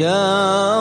Ya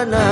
sana